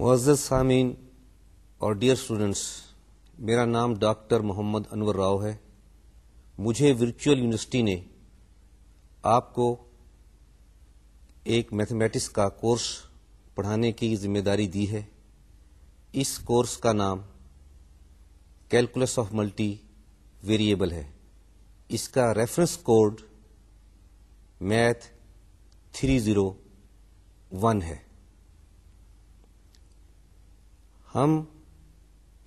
معزز سامعین اور ڈیئر اسٹوڈنٹس میرا نام ڈاکٹر محمد انور راؤ ہے مجھے ورچوئل یونیورسٹی نے آپ کو ایک میتھمیٹکس کا کورس پڑھانے کی ذمہ داری دی ہے اس کورس کا نام کیلکولس آف ملٹی ویریبل ہے اس کا reference code math three zero one ہے ہم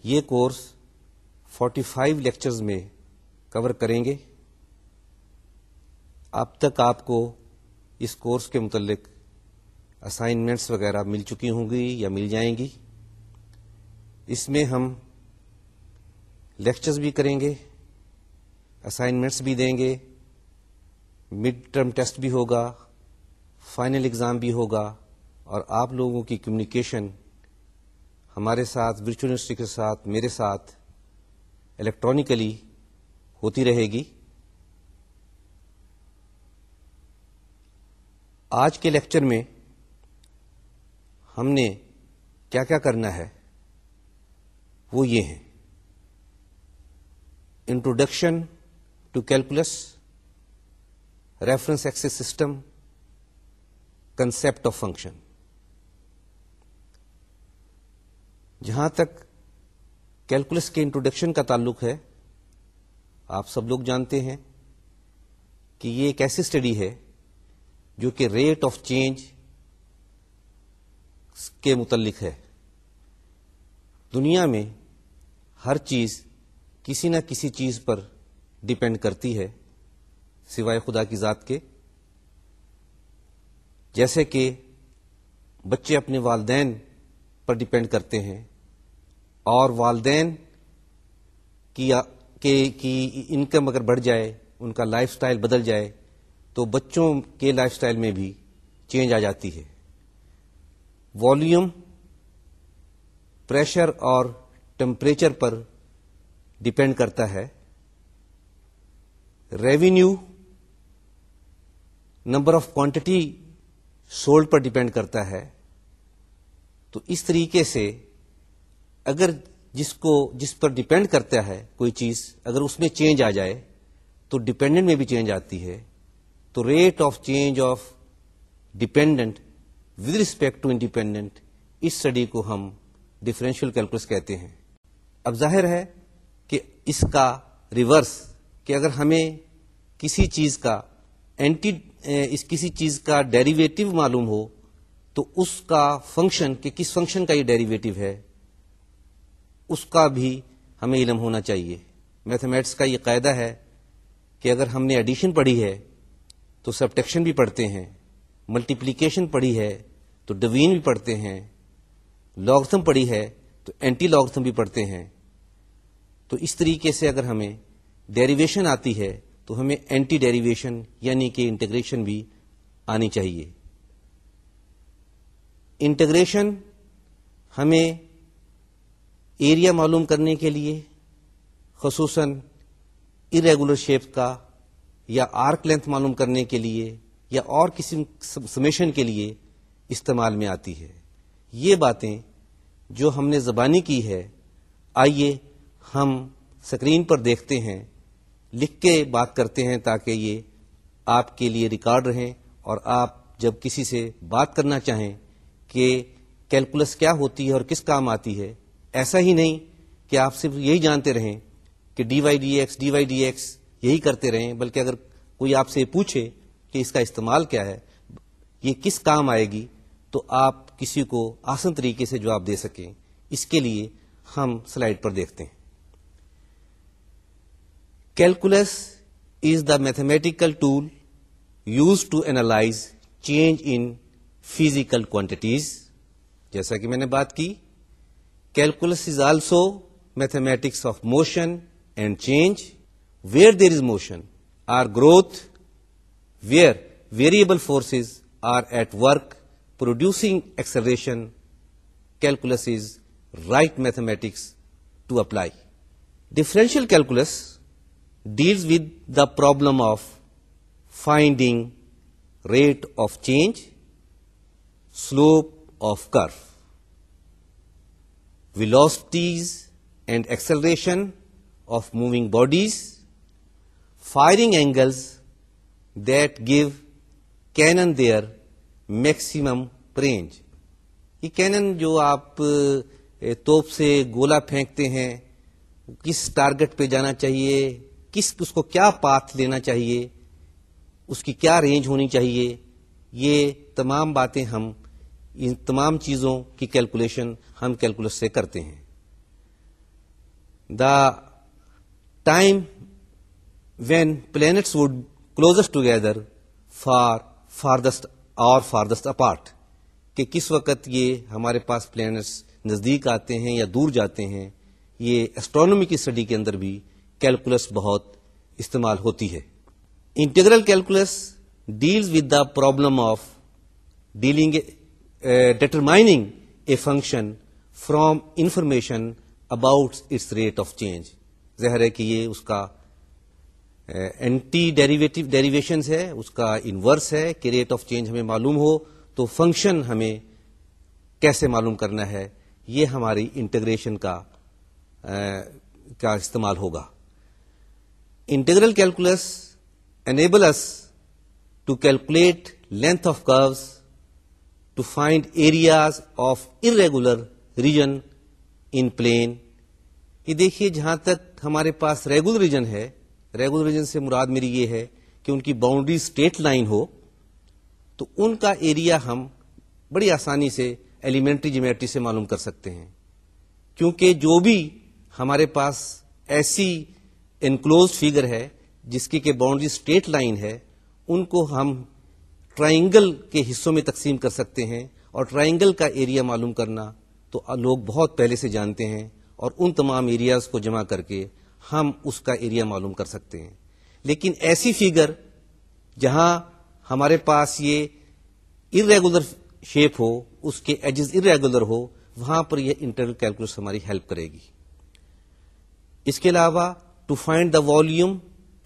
یہ کورس 45 فائیو لیکچرز میں کور کریں گے اب تک آپ کو اس کورس کے متعلق اسائنمنٹس وغیرہ مل چکی ہوں گی یا مل جائیں گی اس میں ہم لیکچرز بھی کریں گے اسائنمنٹس بھی دیں گے مڈ ٹرم ٹیسٹ بھی ہوگا فائنل اگزام بھی ہوگا اور آپ لوگوں کی کمیونیکیشن ہمارے ساتھ یونیورسٹی کے ساتھ میرے ساتھ الیکٹرانکلی ہوتی رہے گی آج کے لیکچر میں ہم نے کیا کیا کرنا ہے وہ یہ ہیں introduction to calculus reference axis system concept of function جہاں تک کیلکولس کے انٹروڈکشن کا تعلق ہے آپ سب لوگ جانتے ہیں کہ یہ ایک ایسی اسٹڈی ہے جو کہ ریٹ آف چینج کے متعلق ہے دنیا میں ہر چیز کسی نہ کسی چیز پر ڈپینڈ کرتی ہے سوائے خدا کی ذات کے جیسے کہ بچے اپنے والدین پر ڈپینڈ کرتے ہیں اور والدین کی کی انکم اگر بڑھ جائے ان کا لائف سٹائل بدل جائے تو بچوں کے لائف سٹائل میں بھی چینج آ جاتی ہے والیوم پریشر اور ٹمپریچر پر ڈپینڈ کرتا ہے revenue number of quantity sold per depend کرتا ہے تو اس طریقے سے اگر جس کو جس پر ڈپینڈ کرتا ہے کوئی چیز اگر اس میں چینج آ جائے تو ڈپینڈنٹ میں بھی چینج آتی ہے تو rate of change of dependent with respect to independent us study کو ہم ڈفرینشیل کیلکولس کہتے ہیں اب ظاہر ہے کہ اس کا ریورس کہ اگر ہمیں کسی چیز کا اینٹی اس کسی چیز کا ڈیریویٹو معلوم ہو تو اس کا فنکشن کہ کس فنکشن کا یہ ڈیریویٹو ہے اس کا بھی ہمیں علم ہونا چاہیے میتھمیٹکس کا یہ قاعدہ ہے کہ اگر ہم نے ایڈیشن پڑھی ہے تو سبٹیکشن بھی پڑھتے ہیں ملٹیپلیکیشن پڑھی ہے تو ڈوین بھی پڑھتے ہیں لاگتھم پڑھی ہے تو اینٹی لاگتھم بھی پڑھتے ہیں تو اس طریقے سے اگر ہمیں ڈیریویشن آتی ہے تو ہمیں اینٹی ڈیریویشن یعنی کہ انٹیگریشن بھی آنی چاہیے انٹیگریشن ہمیں ایریا معلوم کرنے کے لیے خصوصاً اریگولر شیپ کا یا آرک لینتھ معلوم کرنے کے لیے یا اور کسی سمیشن کے لیے استعمال میں آتی ہے یہ باتیں جو ہم نے زبانی کی ہے آئیے ہم سکرین پر دیکھتے ہیں لکھ کے بات کرتے ہیں تاکہ یہ آپ کے لیے ریکارڈ رہیں اور آپ جب کسی سے بات کرنا چاہیں کہ کیلکولس کیا ہوتی ہے اور کس کام آتی ہے ایسا ہی نہیں کہ آپ صرف یہی جانتے رہیں کہ D Y D X D Y D X یہی کرتے رہیں بلکہ اگر کوئی آپ سے پوچھے کہ اس کا استعمال کیا ہے یہ کس کام آئے گی تو آپ کسی کو آسان طریقے سے جواب دے سکیں اس کے لیے ہم سلائڈ پر دیکھتے ہیں calculus is the mathematical tool use to analyse change in physical quantities جیسا کہ میں نے بات کی Calculus is also mathematics of motion and change. Where there is motion or growth, where variable forces are at work producing acceleration, calculus is right mathematics to apply. Differential calculus deals with the problem of finding rate of change, slope of curve. and and acceleration of moving bodies firing angles that cannon cannon their maximum یہ cannon جو آپ توپ سے گولا پھینکتے ہیں کس target پہ جانا چاہیے کس اس کو کیا پاتھ لینا چاہیے اس کی کیا رینج ہونی چاہیے یہ تمام باتیں ہم ان تمام چیزوں کی کیلکولیشن ہم کیلکولس سے کرتے ہیں the time when planets would closest together far farthest اور فاردسٹ اپارٹ کہ کس وقت یہ ہمارے پاس پلینٹس نزدیک آتے ہیں یا دور جاتے ہیں یہ اسٹرانومی کی اسٹڈی کے اندر بھی کیلکولس بہت استعمال ہوتی ہے integral calculus deals with the problem of dealing determining a function from information about its rate of change ظاہر ہے کہ یہ اس کا اینٹی ڈیریویٹو ڈیریویشن ہے اس کا انورس ہے کہ ریٹ آف چینج ہمیں معلوم ہو تو فنکشن ہمیں کیسے معلوم کرنا ہے یہ ہماری انٹیگریشن کا کیا استعمال ہوگا integral calculus is to calculate length of curves to find areas of an region in plane یہ دیکھیے جہاں تک ہمارے پاس ریگولر ریجن ہے ریگولر ریجن سے مراد میری یہ ہے کہ ان کی باؤنڈری اسٹیٹ لائن ہو تو ان کا ایریا ہم بڑی آسانی سے ایلیمنٹری جیمیٹری سے معلوم کر سکتے ہیں کیونکہ جو بھی ہمارے پاس ایسی انکلوز فیگر ہے جس کی کہ باؤنڈری اسٹیٹ لائن ہے ان کو ہم ٹرائنگل کے حصوں میں تقسیم کر سکتے ہیں اور ٹرائنگل کا ایریا معلوم کرنا تو لوگ بہت پہلے سے جانتے ہیں اور ان تمام ایریاز کو جمع کر کے ہم اس کا ایریا معلوم کر سکتے ہیں لیکن ایسی فیگر جہاں ہمارے پاس یہ ارریگولر شیپ ہو اس کے ایجز ارریگولر ہو وہاں پر یہ انٹرنل کیلکولیٹر ہماری ہیلپ کرے گی اس کے علاوہ to find the volume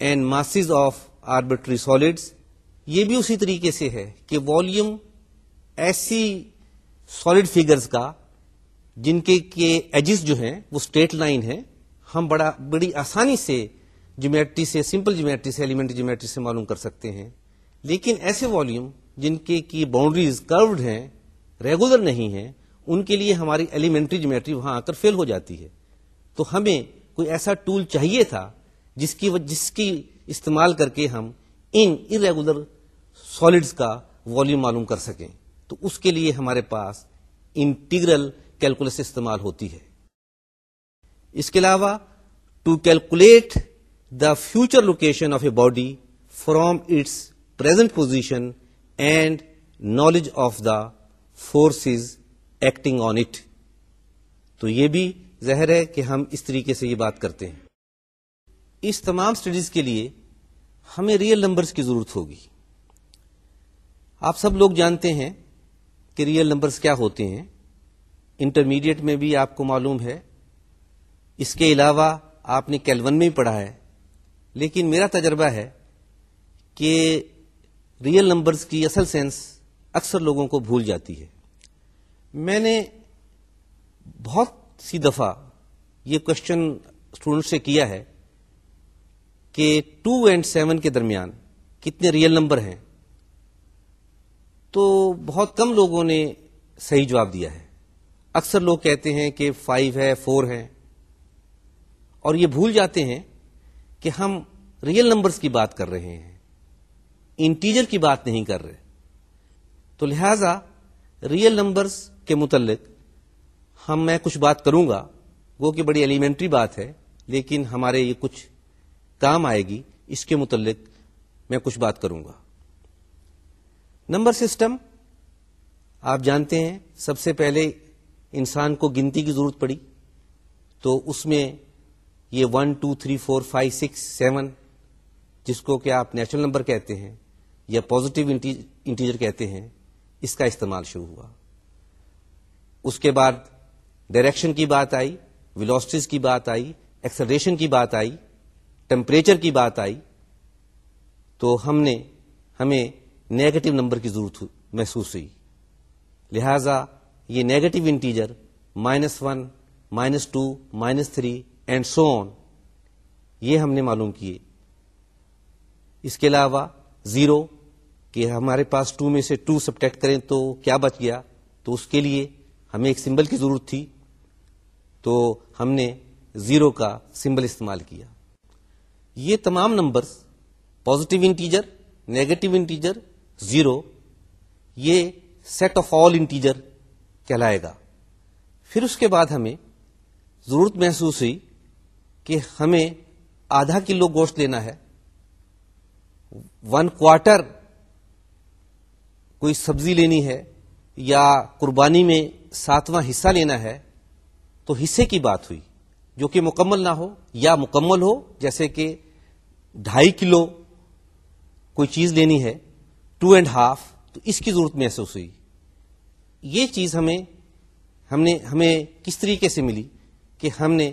and masses of arbitrary solids یہ بھی اسی طریقے سے ہے کہ والیوم ایسی سالڈ فگرز کا جن کے ایجز جو ہیں وہ اسٹریٹ لائن ہیں ہم بڑا بڑی آسانی سے جیومیٹری سے سمپل جیومیٹری سے ایلیمنٹری جیومیٹری سے معلوم کر سکتے ہیں لیکن ایسے والیوم جن کے کی باؤنڈریز کروڈ ہیں ریگولر نہیں ہیں ان کے لیے ہماری ایلیمنٹری جیومیٹری وہاں آ کر فیل ہو جاتی ہے تو ہمیں کوئی ایسا ٹول چاہیے تھا جس کی جس کی استعمال کر کے ہم ان ارگولر سالڈس کا والیوم معلوم کر سکیں تو اس کے لیے ہمارے پاس انٹیگرل کیلکولس استعمال ہوتی ہے اس کے علاوہ to calculate the future location of a body from its present position and knowledge of the forces acting on it تو یہ بھی ظاہر ہے کہ ہم اس طریقے سے یہ بات کرتے ہیں اس تمام اسٹڈیز کے لیے ہمیں ریئل نمبرز کی ضرورت ہوگی آپ سب لوگ جانتے ہیں کہ ریئل نمبرز کیا ہوتے ہیں انٹرمیڈیٹ میں بھی آپ کو معلوم ہے اس کے علاوہ آپ نے کیلون میں بھی پڑھا ہے لیکن میرا تجربہ ہے کہ ریئل نمبرز کی اصل سینس اکثر لوگوں کو بھول جاتی ہے میں نے بہت سی دفعہ یہ کوشچن اسٹوڈنٹ سے کیا ہے کہ ٹو اینڈ سیون کے درمیان کتنے ریئل نمبر ہیں تو بہت کم لوگوں نے صحیح جواب دیا ہے اکثر لوگ کہتے ہیں کہ فائیو ہے فور ہے اور یہ بھول جاتے ہیں کہ ہم ریئل نمبرز کی بات کر رہے ہیں انٹیجر کی بات نہیں کر رہے تو لہذا ریئل نمبرز کے متعلق ہم میں کچھ بات کروں گا وہ کہ بڑی ایلیمنٹری بات ہے لیکن ہمارے یہ کچھ کام آئے گی اس کے متعلق میں کچھ بات کروں گا نمبر سسٹم آپ جانتے ہیں سب سے پہلے انسان کو گنتی کی ضرورت پڑی تو اس میں یہ one two three four five six seven جس کو کہ آپ نیچرل نمبر کہتے ہیں یا پازیٹیو انٹیجر کہتے ہیں اس کا استعمال شروع ہوا اس کے بعد ڈائریکشن کی بات آئی ولاسٹیز کی بات آئی ایکسلریشن کی بات آئی ٹیمپریچر کی بات آئی تو ہم نے ہمیں نیگیٹو نمبر کی ضرورت محسوس ہوئی لہذا یہ negative integer minus one minus two minus three and so on یہ ہم نے معلوم کیے اس کے علاوہ زیرو کہ ہمارے پاس ٹو میں سے ٹو سبٹیکٹ کریں تو کیا بچ گیا تو اس کے لیے ہمیں ایک سمبل کی ضرورت تھی تو ہم نے زیرو کا سمبل استعمال کیا یہ تمام numbers positive integer negative integer zero یہ سیٹ آف آل انٹیجر کہلائے گا پھر اس کے بعد ہمیں ضرورت محسوس ہوئی کہ ہمیں آدھا کلو گوشت لینا ہے ون کوارٹر کوئی سبزی لینی ہے یا قربانی میں ساتواں حصہ لینا ہے تو حصے کی بات ہوئی جو کہ مکمل نہ ہو یا مکمل ہو جیسے کہ ڈھائی کلو کوئی چیز لینی ہے ٹو اینڈ ہاف تو اس کی ضرورت محسوس ہوئی یہ چیز ہمیں ہم نے ہمیں کس طریقے سے ملی کہ ہم نے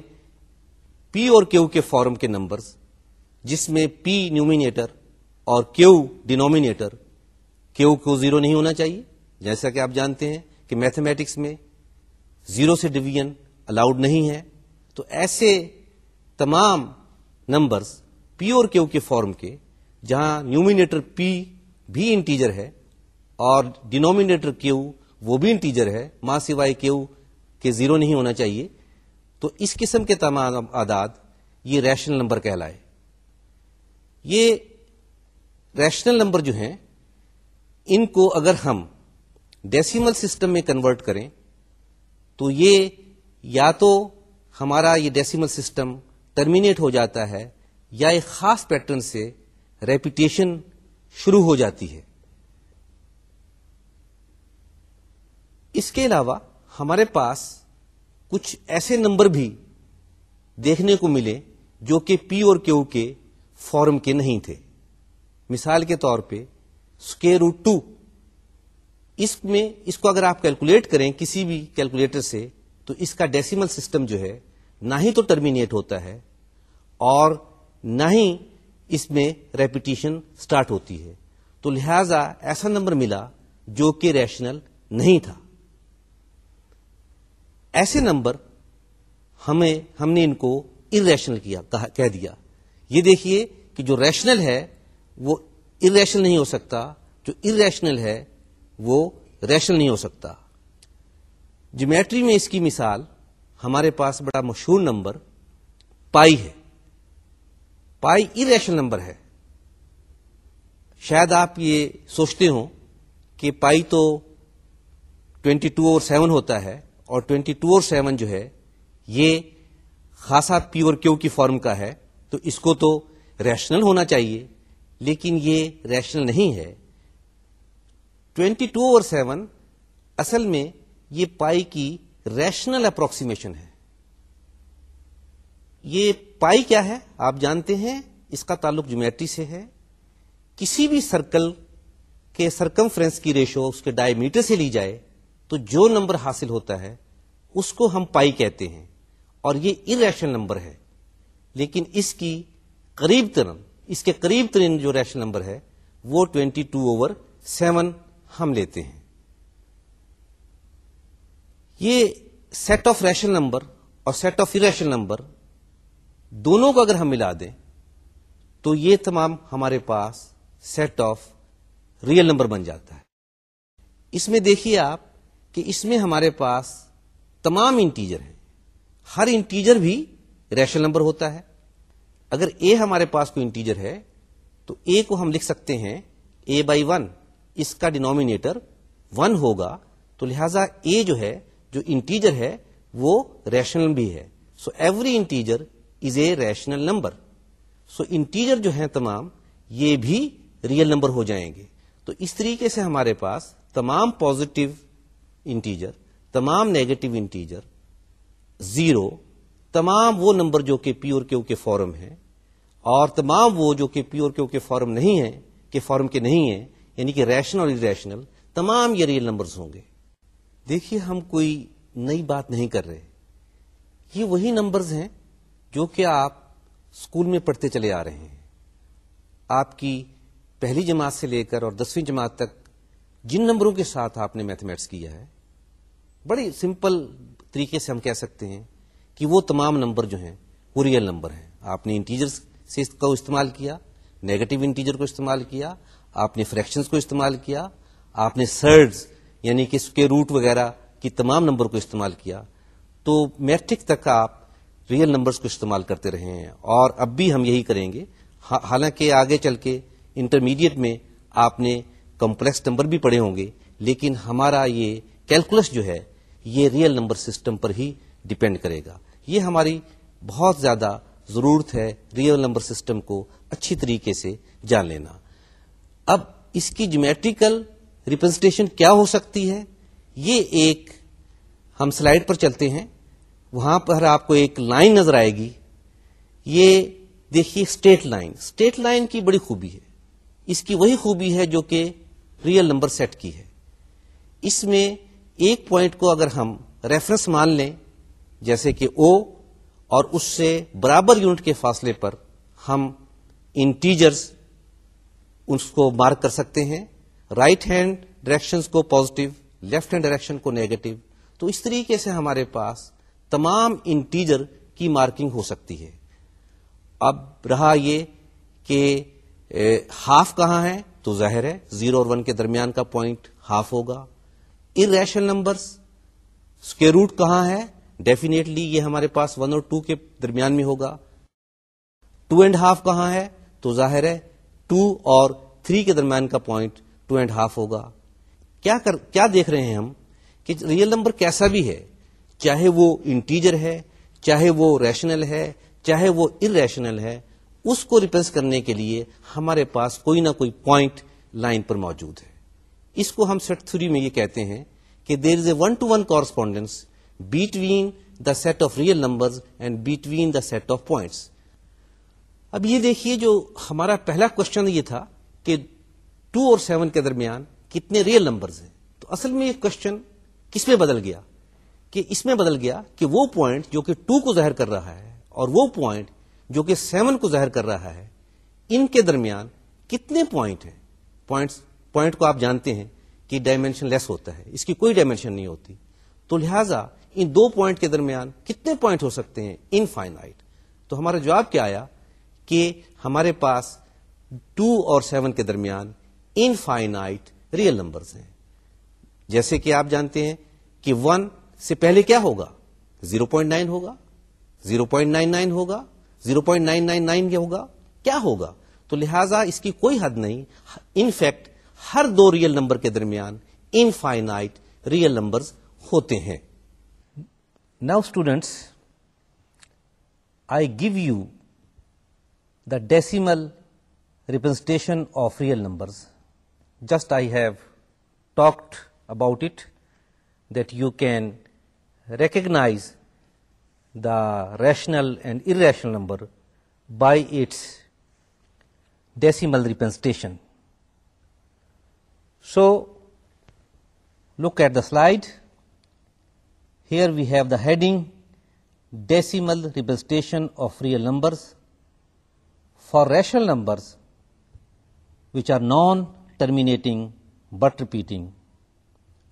پی اور کیو کے فارم کے نمبرز جس میں پی نیومینیٹر اور کیو ڈینومینیٹر کیو کو زیرو نہیں ہونا چاہیے جیسا کہ آپ جانتے ہیں کہ میتھمیٹکس میں زیرو سے ڈویژن الاؤڈ نہیں ہے تو ایسے تمام نمبرز پی اور کیو کے فارم کے جہاں نیومینیٹر پی بھی انٹیجر ہے اور ڈینومینیٹر کیو وہ بھی انٹیجر ہے ماں سوائے کیو کے زیرو نہیں ہونا چاہیے تو اس قسم کے تمام اعداد یہ ریشنل نمبر کہلائے یہ ریشنل نمبر جو ہیں ان کو اگر ہم ڈیسیمل سسٹم میں کنورٹ کریں تو یہ یا تو ہمارا یہ ڈیسیمل سسٹم ٹرمینیٹ ہو جاتا ہے یا ایک خاص پیٹرن سے ریپیٹیشن شروع ہو جاتی ہے اس کے علاوہ ہمارے پاس کچھ ایسے نمبر بھی دیکھنے کو ملے جو کہ پی اور کیو کے فارم کے نہیں تھے مثال کے طور پہ روٹ ٹو اس میں اس کو اگر آپ کیلکولیٹ کریں کسی بھی کیلکولیٹر سے تو اس کا ڈیسیمل سسٹم جو ہے نہ ہی تو ٹرمینیٹ ہوتا ہے اور نہ ہی اس میں ریپیٹیشن سٹارٹ ہوتی ہے تو لہذا ایسا نمبر ملا جو کہ ریشنل نہیں تھا ایسے نمبر ہمیں ہم نے ان کو ریشنل کیا کہہ دیا یہ دیکھیے کہ جو ریشنل ہے وہ ریشنل نہیں ہو سکتا جو ان ریشنل ہے وہ ریشنل نہیں ہو سکتا جیومیٹری میں اس کی مثال ہمارے پاس بڑا مشہور نمبر پائی ہے پائی ا نمبر ہے شاید آپ یہ سوچتے ہوں کہ پائی تو 22 ٹو اور سیون ہوتا ہے اور 22 ٹو اور سیون جو ہے یہ خاصا پی اور کیو کی فارم کا ہے تو اس کو تو ریشنل ہونا چاہیے لیکن یہ ریشنل نہیں ہے 22 ٹو اور سیون اصل میں یہ پائی کی ریشنل اپروکسیمیشن ہے یہ پائی کیا ہے آپ جانتے ہیں اس کا تعلق جومیٹری سے ہے کسی بھی سرکل کے سرکم کی ریشو اس کے ڈائمیٹر سے لی جائے تو جو نمبر حاصل ہوتا ہے اس کو ہم پائی کہتے ہیں اور یہ ان ریشنل نمبر ہے لیکن اس کی قریب ترن اس کے قریب ترین جو ریشنل نمبر ہے وہ ٹوینٹی ٹو اوور سیون ہم لیتے ہیں یہ سیٹ آف ریشن نمبر اور set of irrational number دونوں کو اگر ہم ملا دیں تو یہ تمام ہمارے پاس سیٹ آف ریئل نمبر بن جاتا ہے اس میں دیکھیے آپ کہ اس میں ہمارے پاس تمام انٹیجر ہیں ہر انٹیجر بھی ریشن نمبر ہوتا ہے اگر اے ہمارے پاس کوئی انٹیجر ہے تو اے کو ہم لکھ سکتے ہیں اے بائی ون اس کا ڈینومینیٹر ون ہوگا تو لہذا اے جو ہے جو انٹیجر ہے وہ ریشنل بھی ہے so every integer is a rational number so integer جو ہیں تمام یہ بھی ریئل نمبر ہو جائیں گے تو اس طریقے سے ہمارے پاس تمام پازیٹیو انٹیجر تمام نیگیٹو انٹیجر زیرو تمام وہ نمبر جو کہ پیور کیو کے فارم ہیں اور تمام وہ جو کہ پیور کیو کے فارم نہیں ہیں کہ فارم کے نہیں ہیں یعنی کہ ریشنل اور ریشنل تمام یہ ریئل نمبرز ہوں گے دیکھیے ہم کوئی نئی بات نہیں کر رہے یہ وہی نمبرز ہیں جو کہ آپ اسکول میں پڑھتے چلے آ رہے ہیں آپ کی پہلی جماعت سے لے کر اور دسویں جماعت تک جن نمبروں کے ساتھ آپ نے میتھمیٹس کیا ہے بڑی سمپل طریقے سے ہم کہہ سکتے ہیں کہ وہ تمام نمبر جو ہیں وہ ریئل نمبر ہیں آپ نے انٹیجر سے کو استعمال کیا نیگیٹو انٹیجر کو استعمال کیا آپ نے فریکشنز کو استعمال کیا آپ نے سرڈز یعنی کہ اس کے روٹ وغیرہ کی تمام نمبر کو استعمال کیا تو میٹرک تک آپ ریئل نمبرس کو استعمال کرتے رہے ہیں اور اب بھی ہم یہی کریں گے حالانکہ آگے چل کے انٹرمیڈیٹ میں آپ نے کمپلیکس نمبر بھی پڑھے ہوں گے لیکن ہمارا یہ کیلکولس جو ہے یہ ریئل نمبر سسٹم پر ہی ڈپینڈ کرے گا یہ ہماری بہت زیادہ ضرورت ہے ریئل نمبر سسٹم کو اچھی طریقے سے جان لینا اب اس کی جیومیٹریکل ریپرزنٹیشن کیا ہو سکتی ہے یہ ایک ہم سلائڈ پر چلتے ہیں وہاں پر آپ کو ایک لائن نظر آئے گی یہ دیکھیے اسٹیٹ لائن اسٹیٹ لائن کی بڑی خوبی ہے اس کی وہی خوبی ہے جو کہ ریئل نمبر سیٹ کی ہے اس میں ایک پوائنٹ کو اگر ہم ریفرنس مان لیں جیسے کہ او اور اس سے برابر یونٹ کے فاصلے پر ہم انٹیجرز اس کو مارک کر سکتے ہیں رائٹ ہینڈ ڈائریکشن کو پوزیٹو لیفٹ ہینڈ ڈائریکشن کو نیگیٹو تو اس طریقے سے ہمارے پاس تمام انٹیجر کی مارکنگ ہو سکتی ہے اب رہا یہ کہ ہاف کہاں ہے تو ظاہر ہے زیرو اور ون کے درمیان کا پوائنٹ ہاف ہوگا ار نمبرس نمبر کے روٹ کہاں ہے ڈیفینیٹلی یہ ہمارے پاس ون اور ٹو کے درمیان میں ہوگا ٹو اینڈ ہاف کہاں ہے تو ظاہر ہے ٹو اور تھری کے درمیان کا پوائنٹ ٹو اینڈ ہاف ہوگا کیا کر کیا دیکھ رہے ہیں ہم کہ ریئل نمبر کیسا بھی ہے چاہے وہ انٹیجر ہے چاہے وہ ریشنل ہے چاہے وہ ارریشنل ہے اس کو ریپرس کرنے کے لیے ہمارے پاس کوئی نہ کوئی پوائنٹ لائن پر موجود ہے اس کو ہم سیٹ تھری میں یہ کہتے ہیں کہ there is a one to one correspondence between the set of real number and between the set of points اب یہ دیکھیے جو ہمارا پہلا کوشچن یہ تھا کہ ٹو اور سیون کے درمیان کتنے ریئل نمبرز ہیں تو اصل میں یہ کوشچن کس میں بدل گیا کہ اس میں بدل گیا کہ وہ پوائنٹ جو کہ ٹو کو ظاہر کر رہا ہے اور وہ پوائنٹ جو کہ سیون کو ظاہر کر رہا ہے ان کے درمیان کتنے پوائنٹ ہیں پوائنٹ کو آپ جانتے ہیں کہ ڈائمینشن لیس ہوتا ہے اس کی کوئی ڈائمینشن نہیں ہوتی تو لہٰذا ان دو پوائنٹ کے درمیان کتنے پوائنٹ ہو سکتے ہیں ان فائنائٹ تو ہمارا جواب کیا آیا کہ ہمارے پاس ٹو اور سیون کے درمیان انفائنائٹ ریئل نمبرز ہیں جیسے کہ آپ جانتے ہیں کہ ون سے پہلے کیا ہوگا 0.9 ہوگا 0.99 ہوگا 0.999 کیا ہوگا کیا ہوگا تو لہذا اس کی کوئی حد نہیں انفیکٹ ہر دو ریئل نمبر کے درمیان انفائنائٹ ریئل نمبر ہوتے ہیں now students I give you the decimal representation of real numbers Just I have talked about it, that you can recognize the rational and irrational number by its decimal representation. So, look at the slide. Here we have the heading decimal representation of real numbers. For rational numbers which are known terminating but repeating.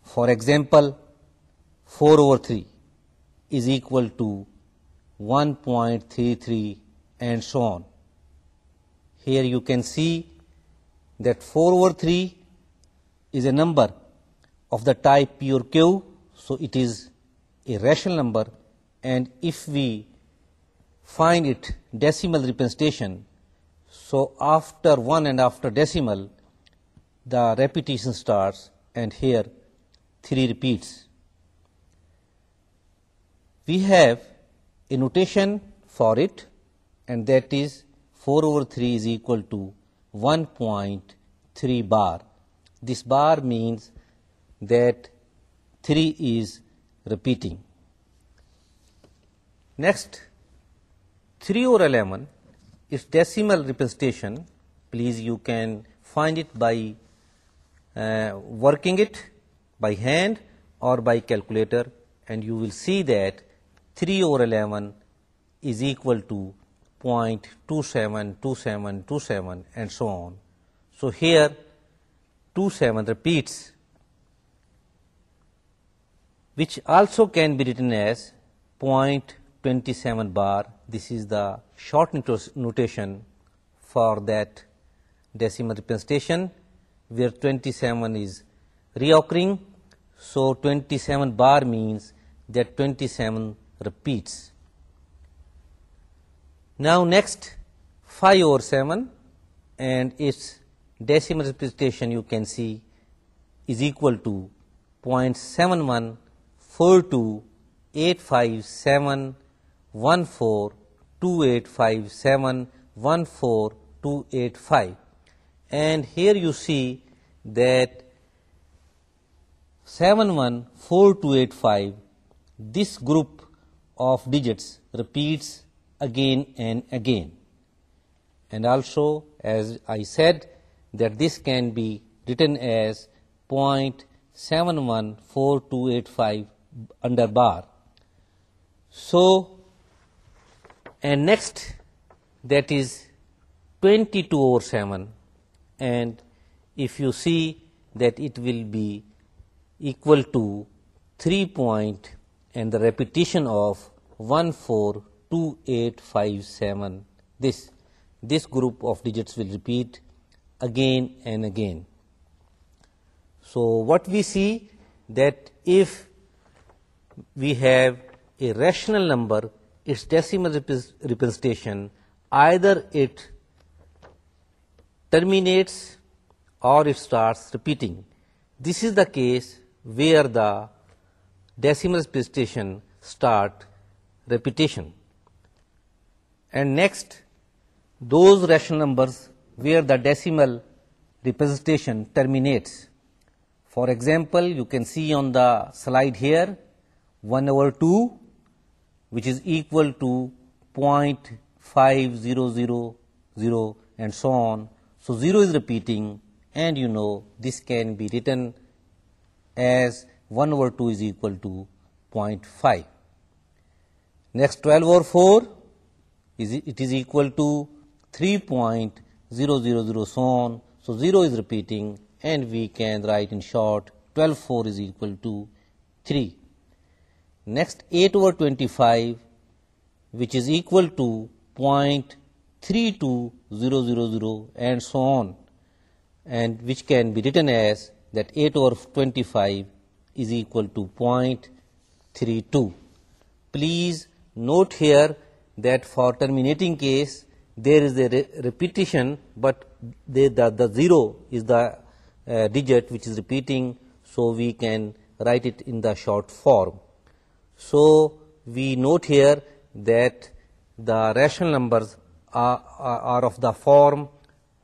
For example, 4 over 3 is equal to 1.33 and so on. Here you can see that 4 over 3 is a number of the type P or Q, so it is a rational number, and if we find its decimal representation, so after 1 and after decimal the repetition starts, and here 3 repeats. We have a notation for it, and that is 4 over 3 is equal to 1.3 bar. This bar means that 3 is repeating. Next, 3 over 11, its decimal representation, please you can find it by uh, working it by hand or by calculator, and you will see that 3 over 11 is equal to 0.272727 and so on. So here 27 repeats, which also can be written as 0.27 bar. This is the short notation for that decimal representation, where 27 is reoccurring. So 27 bar means that 27 repeats. Now next 5 over 7 and its decimal representation you can see is equal to 0.714285714285714285. And here you see that 714285, this group of digits repeats again and again. And also, as I said, that this can be written as 0.714285 under bar. So, and next, that is 22/7 and if you see that it will be equal to 3 point and the repetition of 142857. This group of digits will repeat again and again. So what we see that if we have a rational number, its decimal representation, either it terminates or it starts repeating. This is the case where the decimal space station start repetition. And next, those rational numbers where the decimal representation terminates. For example, you can see on the slide here 1 over 2, which is equal to 0.5000 and so on so 0 is repeating, and you know this can be written as 1 over 2 is equal to 0.5. Next, 12 over 4 is equal to 3.000 so on. So 0 is repeating, and we can write in short 12 4 is equal to 3. Next, 8 over 25, which is equal to 0.25 32000 and so on, and which can be written as that 8 over 25 is equal to 0.32. Please note here that for terminating case there is a repetition, but the 0 is the uh, digit which is repeating, so we can write it in the short form. So we note here that the rational numbers are of the form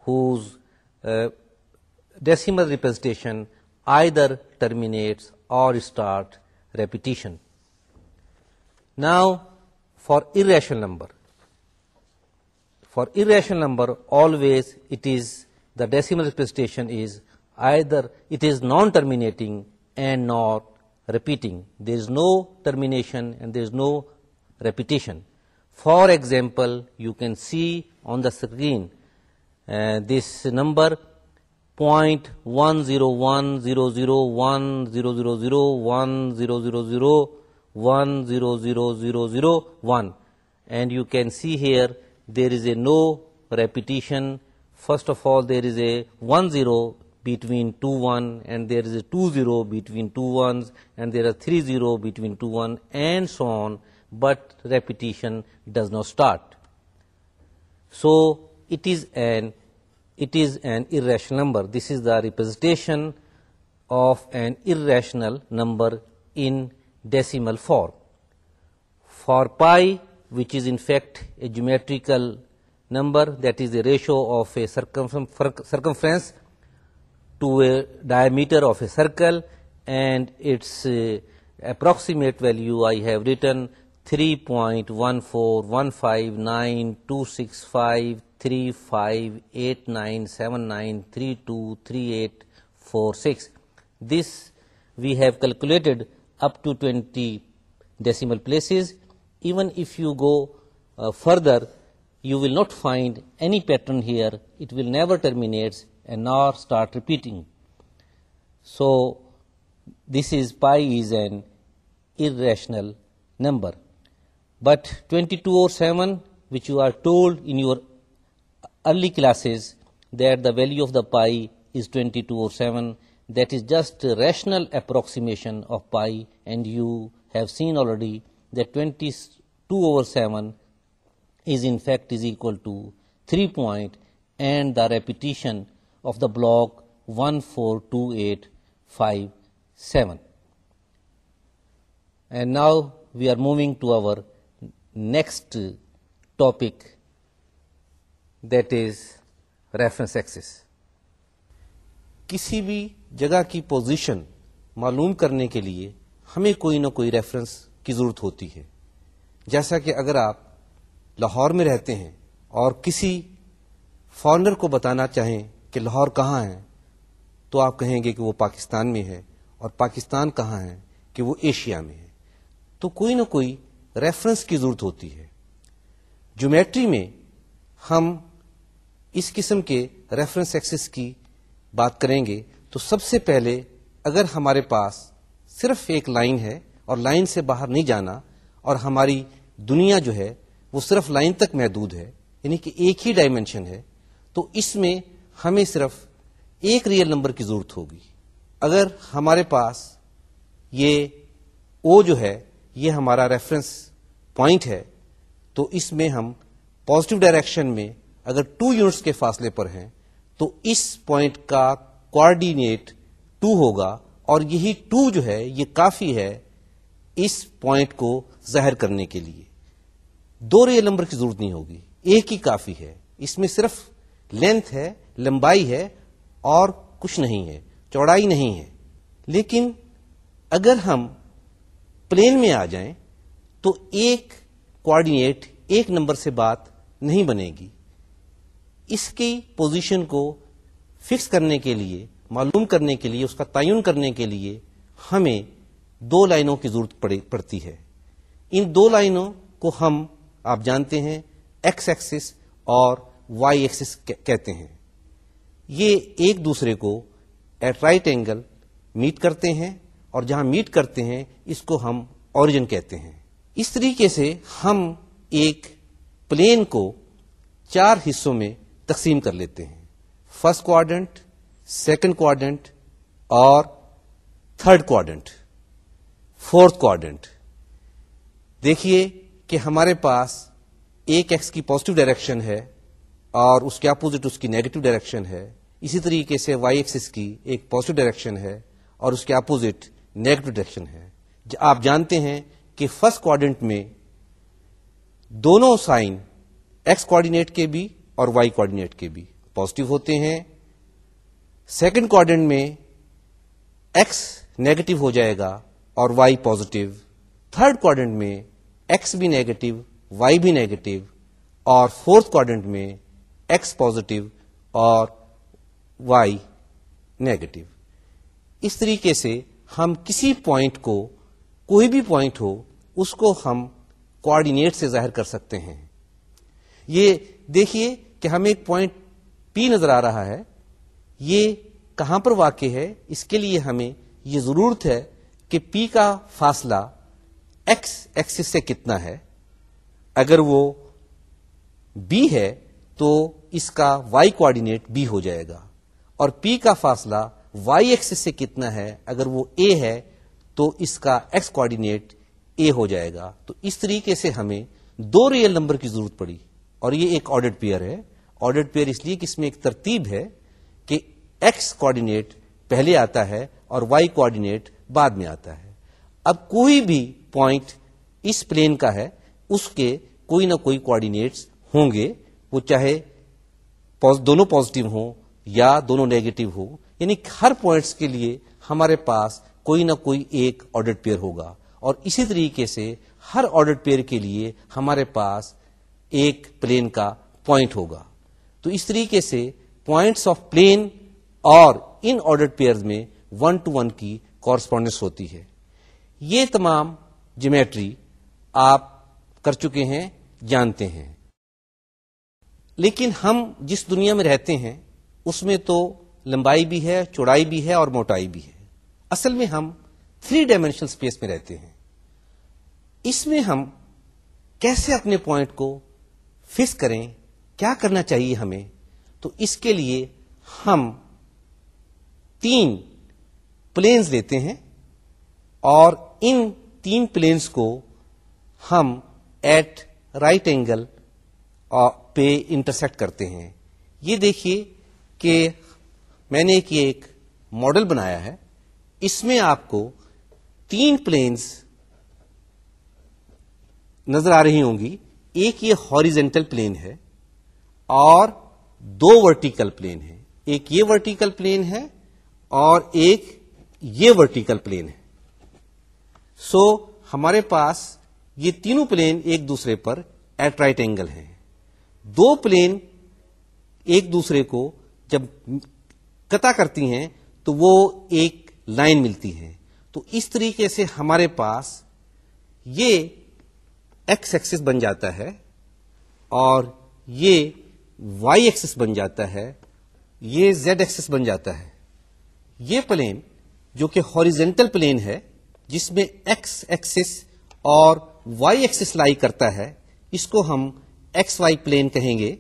whose uh, decimal representation either terminates or starts repetition. Now, for irrational number, always it is the decimal representation is either it is non-terminating and not repeating. There is no termination and there is no repetition. For example, you can see on the screen uh, this number 0.1010010001000100001, and you can see here there is a no repetition. First of all, there is a 10 between 21, and there is a 20 between 21s, and there are 30 between 21, and so on but repetition does not start. So it is an irrational number. This is the representation of an irrational number in decimal form. For pi, which is in fact a geometrical number, that is the ratio of a circumference to a diameter of a circle, and its uh, approximate value I have written 3.14159265358979323846. This we have calculated up to 20 decimal places. Even if you go uh, further, you will not find any pattern here. It will never terminate and nor start repeating. So this is pi is an irrational number. But 2207, which you are told in your early classes that the value of the pi is 2207, that is just a rational approximation of pi, and you have seen already that 22/7 is in fact is equal to 3 point and the repetition of the block 142857. And now we are moving to our next topic that is reference axis کسی بھی جگہ کی position معلوم کرنے کے لیے ہمیں کوئی نہ کوئی ریفرنس کی ضرورت ہوتی ہے جیسا کہ اگر آپ لاہور میں رہتے ہیں اور کسی فارنر کو بتانا چاہیں کہ لاہور کہاں ہے تو آپ کہیں گے کہ وہ پاکستان میں ہے اور پاکستان کہاں ہے کہ وہ ایشیا میں ہے تو کوئی نہ کوئی ریفرنس کی ضرورت ہوتی ہے جومیٹری میں ہم اس قسم کے ریفرنس ایکسس کی بات کریں گے تو سب سے پہلے اگر ہمارے پاس صرف ایک لائن ہے اور لائن سے باہر نہیں جانا اور ہماری دنیا جو ہے وہ صرف لائن تک محدود ہے یعنی کہ ایک ہی ڈائمینشن ہے تو اس میں ہمیں صرف ایک ریئل نمبر کی ضرورت ہوگی اگر ہمارے پاس یہ او جو ہے یہ ہمارا ریفرنس پوائنٹ ہے تو اس میں ہم پازیٹو ڈائریکشن میں اگر ٹو یونٹس کے فاصلے پر ہیں تو اس پوائنٹ کا کوآڈینیٹ ٹو ہوگا اور یہی ٹو جو ہے یہ کافی ہے اس پوائنٹ کو ظاہر کرنے کے لیے دو ریئل نمبر کی ضرورت نہیں ہوگی ایک ہی کافی ہے اس میں صرف لینتھ ہے لمبائی ہے اور کچھ نہیں ہے چوڑائی نہیں ہے لیکن اگر ہم پلین میں آ جائیں تو ایک کوآڈینیٹ ایک نمبر سے بات نہیں بنے گی اس کی پوزیشن کو فکس کرنے کے لیے معلوم کرنے کے لیے اس کا تعین کرنے کے لیے ہمیں دو لائنوں کی ضرورت پڑتی ہے ان دو لائنوں کو ہم آپ جانتے ہیں ایکس ایکسس اور وائی ایکسس کہتے ہیں یہ ایک دوسرے کو ایٹ رائٹ اینگل میٹ کرتے ہیں اور جہاں میٹ کرتے ہیں اس کو ہم اوریجن کہتے ہیں اس طریقے سے ہم ایک پلین کو چار حصوں میں تقسیم کر لیتے ہیں فرسٹ کوارڈنٹ سیکنڈ کوارڈنٹ اور تھرڈ کوارڈنٹ فورتھ کوارڈنٹ دیکھیے کہ ہمارے پاس ایک ایکس کی پوزیٹو ڈائریکشن ہے اور اس کے اپوزٹ اس کی نیگیٹو ڈائریکشن ہے اسی طریقے سے وائی ایکس کی ایک پازیٹو ڈائریکشن ہے اور اس کے اپوزٹ نیگیٹو ڈائریکشن ہے جی، آپ جانتے ہیں کہ فرسٹ کوارڈنٹ میں دونوں سائن ایکس کوارڈینیٹ کے بھی اور وائی کوارڈینیٹ کے بھی پازیٹو ہوتے ہیں سیکنڈ کوارڈنٹ میں ایکس نیگیٹو ہو جائے گا اور وائی پوزیٹو تھرڈ کوارڈنٹ میں ایکس بھی نیگیٹو وائی بھی نیگیٹو اور فورتھ کوارڈنٹ میں ایکس پازیٹو اور وائی نیگیٹو اس طریقے سے ہم کسی پوائنٹ کو کوئی بھی پوائنٹ ہو اس کو ہم کوآڈینیٹ سے ظاہر کر سکتے ہیں یہ دیکھیے کہ ہمیں ایک پوائنٹ پی نظر آ رہا ہے یہ کہاں پر واقع ہے اس کے لیے ہمیں یہ ضرورت ہے کہ پی کا فاصلہ ایکس ایکس سے کتنا ہے اگر وہ بی ہے تو اس کا وائی کوآڈینیٹ بی ہو جائے گا اور پی کا فاصلہ وائی ایکس سے کتنا ہے اگر وہ اے ہے تو اس کا ایکس کوآڈینیٹ اے ہو جائے گا تو اس طریقے سے ہمیں دو ریئل نمبر کی ضرورت پڑی اور یہ ایک آڈٹ پیئر ہے آڈٹ پیئر اس لیے کہ اس میں ایک ترتیب ہے کہ ایکس کوآڈینیٹ پہلے آتا ہے اور وائی کوآڈینیٹ بعد میں آتا ہے اب کوئی بھی پوائنٹ اس پلین کا ہے اس کے کوئی نہ کوئی کوآڈینیٹس ہوں گے وہ چاہے دونوں پازیٹیو ہوں یا دونوں نیگیٹو ہوں یعنی ہر پوائنٹس کے لیے ہمارے پاس کوئی نہ کوئی ایک آڈٹ پیئر ہوگا اور اسی طریقے سے ہر آڈٹ پیئر کے لیے ہمارے پاس ایک پلین کا پوائنٹ ہوگا تو اس طریقے سے پوائنٹس آف پلین اور ان آڈٹ پیئر میں ون ٹو ون کی کورسپونڈنس ہوتی ہے یہ تمام جیمیٹری آپ کر چکے ہیں جانتے ہیں لیکن ہم جس دنیا میں رہتے ہیں اس میں تو لمبائی بھی ہے چوڑائی بھی ہے اور موٹائی بھی ہے اصل میں ہم تھری ڈائمینشنل اسپیس میں رہتے ہیں اس میں ہم کیسے اپنے پوائنٹ کو فکس کریں کیا کرنا چاہیے ہمیں تو اس کے لیے ہم تین پلینز لیتے ہیں اور ان تین پلینز کو ہم ایٹ رائٹ اینگل پہ انٹرسیکٹ کرتے ہیں یہ دیکھیے کہ میں نے ایک ایک ماڈل بنایا ہے اس میں آپ کو تین پلینز نظر آ رہی ہوں گی ایک یہ ہاریزینٹل پلین ہے اور دو ورٹیکل پلین ہے ایک یہ ورٹیکل پلین ہے اور ایک یہ ورٹیکل پلین ہے سو ہمارے پاس یہ تینوں پلین ایک دوسرے پر ایٹ رائٹ اینگل ہے دو پلین ایک دوسرے کو جب قطع کرتی ہیں تو وہ ایک لائن ملتی ہے تو اس طریقے سے ہمارے پاس یہ ایکس ایکسس بن جاتا ہے اور یہ وائی ایکسس بن جاتا ہے یہ زیڈ ایکسس بن جاتا ہے یہ پلین جو کہ ہاریزینٹل پلین ہے جس میں ایکس ایکسس اور وائی ایکسس لائی کرتا ہے اس کو ہم ایکس وائی پلین کہیں گے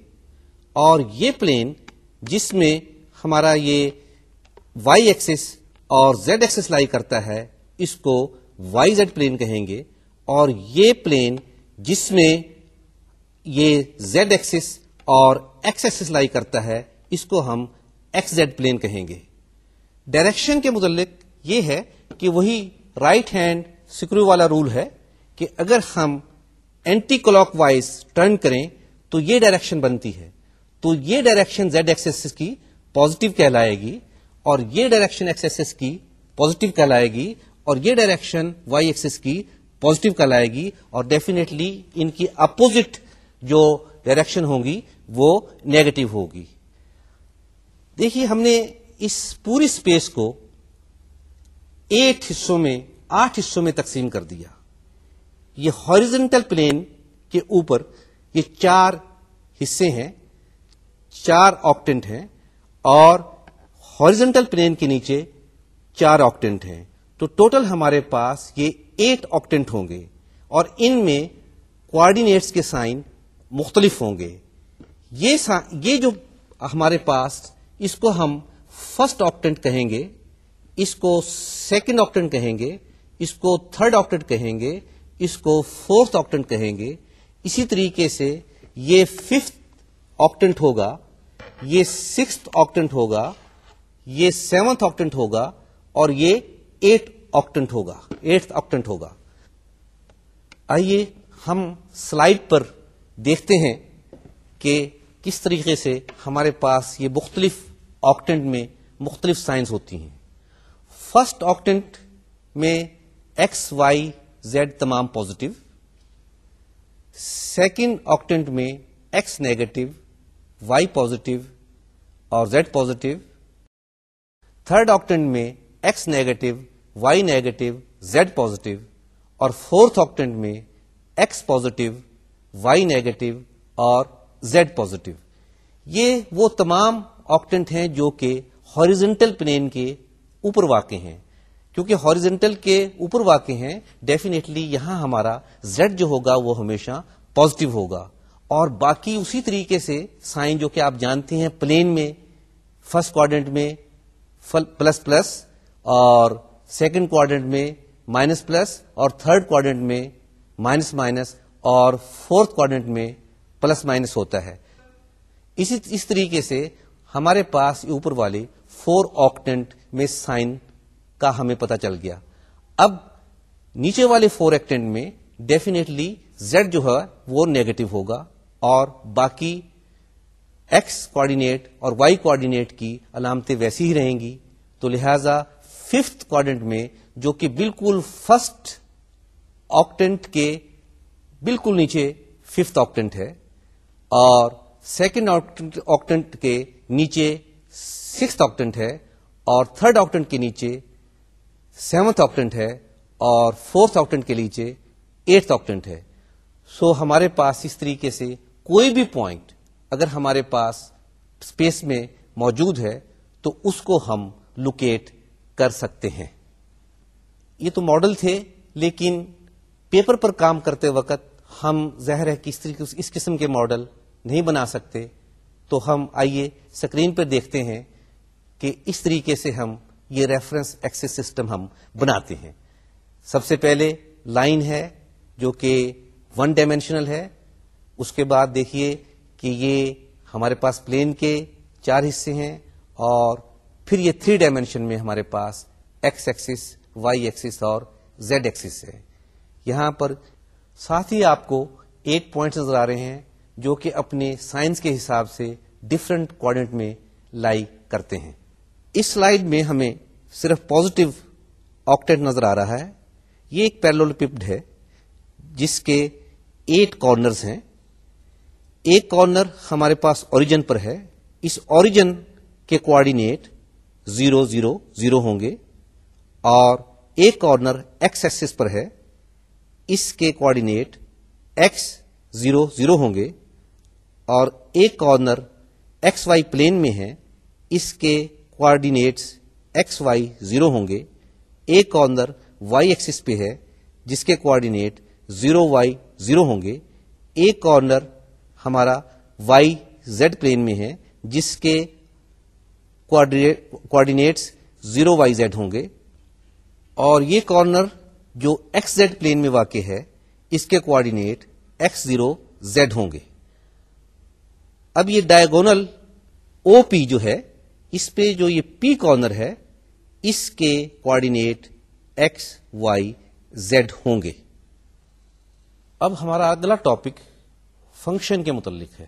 اور یہ پلین جس میں ہمارا یہ وائی ایکسس اور زیڈ ایکسس لائی کرتا ہے اس کو وائی زیڈ پلین کہیں گے اور یہ پلین جس میں یہ زیڈ ایکسس اور ایکس ایکسس لائی کرتا ہے اس کو ہم ایکس زیڈ پلین کہیں گے ڈائریکشن کے متعلق یہ ہے کہ وہی رائٹ ہینڈ سکرو والا رول ہے کہ اگر ہم اینٹی کلاک وائز ٹرن کریں تو یہ ڈائریکشن بنتی ہے تو یہ ڈائریکشن زیڈ ایکسس کی پازیٹو کہلائے گی اور یہ ڈائریکشن ایکس ایس ایس کی پوزیٹو کہلائے گی اور یہ ڈائریکشن وائی ایکس ایس کی پوزیٹو کہلائے گی اور ڈیفینیٹلی ان کی اپوزٹ جو ڈائریکشن ہوگی وہ نیگیٹو ہوگی دیکھیے ہم نے اس پوری اسپیس کو ایٹ حصوں میں آٹھ حصوں میں تقسیم کر دیا یہ ہارزنٹل پلین کے اوپر یہ چار حصے ہیں چار آکٹنٹ ہیں اور ہارزنٹل پلین کے نیچے چار آکٹینٹ ہیں تو ٹوٹل ہمارے پاس یہ ایٹ آکٹینٹ ہوں گے اور ان میں کوآڈینیٹس کے سائن مختلف ہوں گے یہ سا, یہ جو ہمارے پاس اس کو ہم فرسٹ آپٹینٹ کہیں گے اس کو سیکنڈ آپٹینٹ کہیں گے اس کو تھرڈ آپٹینٹ کہیں گے اس کو فورتھ آپٹینٹ کہیں گے اسی طریقے سے یہ ففتھ آپٹینٹ ہوگا یہ سکس آکٹنٹ ہوگا یہ سیونتھ آکٹنٹ ہوگا اور یہ ایٹ آکٹنٹ ہوگا ایٹ آکٹنٹ ہوگا آئیے ہم سلائیڈ پر دیکھتے ہیں کہ کس طریقے سے ہمارے پاس یہ مختلف آکٹنٹ میں مختلف سائنس ہوتی ہیں فرسٹ آکٹنٹ میں ایکس وائی زیڈ تمام پوزیٹو سیکنڈ آکٹنٹ میں ایکس نیگیٹو وائی پازیٹو اور زیڈ پازیٹو تھرڈ آپٹینٹ میں X negative Y negative Z positive اور فورتھ آکٹنٹ میں ایکس پازیٹو وائی نیگیٹو اور زیڈ پازیٹو یہ وہ تمام آکٹنٹ ہیں جو کہ ہاریزنٹل پلین کے اوپر واقع ہیں کیونکہ ہاریزنٹل کے اوپر واقع ہیں ڈیفینیٹلی یہاں ہمارا زیڈ جو ہوگا وہ ہمیشہ پوزیٹو ہوگا اور باقی اسی طریقے سے سائن جو کہ آپ جانتے ہیں پلین میں فرسٹ کوارڈنٹ میں پلس پلس اور سیکنڈ کوارڈنٹ میں مائنس پلس اور تھرڈ کوارڈنٹ میں مائنس مائنس اور فورتھ کوارڈنٹ میں پلس مائنس ہوتا ہے اس طریقے سے ہمارے پاس اوپر والے فور آکٹنٹ میں سائن کا ہمیں پتہ چل گیا اب نیچے والے فور ایکٹنٹ میں ڈیفینیٹلی زیڈ جو ہے وہ نیگیٹو ہوگا اور باقی ایکس کوآڈینیٹ اور وائی کوآڈینیٹ کی علامتیں ویسی ہی رہیں گی تو لہذا ففتھ کوڈینٹ میں جو کہ بالکل فرسٹ آکٹینٹ کے بالکل نیچے ففتھ آکٹینٹ ہے اور سیکنڈ آکٹینٹ آکٹنٹ کے نیچے سکس آکٹینٹ ہے اور تھرڈ آکٹینٹ کے نیچے سیونتھ آکٹینٹ ہے اور فورتھ آکٹینٹ کے نیچے ایٹ آکٹینٹ ہے سو so, ہمارے پاس اس طریقے سے کوئی بھی پوائنٹ اگر ہمارے پاس اسپیس میں موجود ہے تو اس کو ہم لوکیٹ کر سکتے ہیں یہ تو ماڈل تھے لیکن پیپر پر کام کرتے وقت ہم ظاہر ہے اس قسم کے ماڈل نہیں بنا سکتے تو ہم آئیے اسکرین پہ دیکھتے ہیں کہ اس طریقے سے ہم یہ ریفرنس ایکسس سسٹم ہم بناتے ہیں سب سے پہلے لائن ہے جو کہ ون ڈائمینشنل ہے اس کے بعد دیکھیے کہ یہ ہمارے پاس پلین کے چار حصے ہیں اور پھر یہ تھری ڈائمینشن میں ہمارے پاس ایکس ایکسس وائی ایکسس اور زیڈ ایکسس ہے یہاں پر ساتھ ہی آپ کو ایٹ پوائنٹس نظر آ رہے ہیں جو کہ اپنے سائنس کے حساب سے ڈفرینٹ کوڈنٹ میں لائی کرتے ہیں اس سلائیڈ میں ہمیں صرف پوزیٹو آکٹینٹ نظر آ رہا ہے یہ ایک پپڈ ہے جس کے ایٹ کارنرز ہیں ایک کارنر ہمارے پاس اوریجن پر ہے اس اوریجن کے کوآڈینیٹ زیرو زیرو زیرو ہوں گے اور ایک کارنر ایکس ایکسس پر ہے اس کے کوآڈینیٹ ایکس زیرو زیرو ہوں گے اور ایک کارنر ایکس وائی پلین میں ہے اس کے کوآڈینیٹس ایکس وائی زیرو ہوں گے ایک کارنر وائی ایکسس پہ ہے جس کے کوآڈینیٹ زیرو وائی زیرو ہوں گے ایک کارنر ہمارا وائی زیڈ پلین میں ہے جس کے کوآڈینیٹس زیرو وائی زیڈ ہوں گے اور یہ کارنر جو ایکس زیڈ پلین میں واقع ہے اس کے کوڈینیٹ ایکس زیرو زیڈ ہوں گے اب یہ ڈائگونل او پی جو ہے اس پہ جو یہ پی کارنر ہے اس کے کوآڈینیٹ ایکس وائی زیڈ ہوں گے اب ہمارا اگلا ٹاپک فنکشن کے متعلق ہے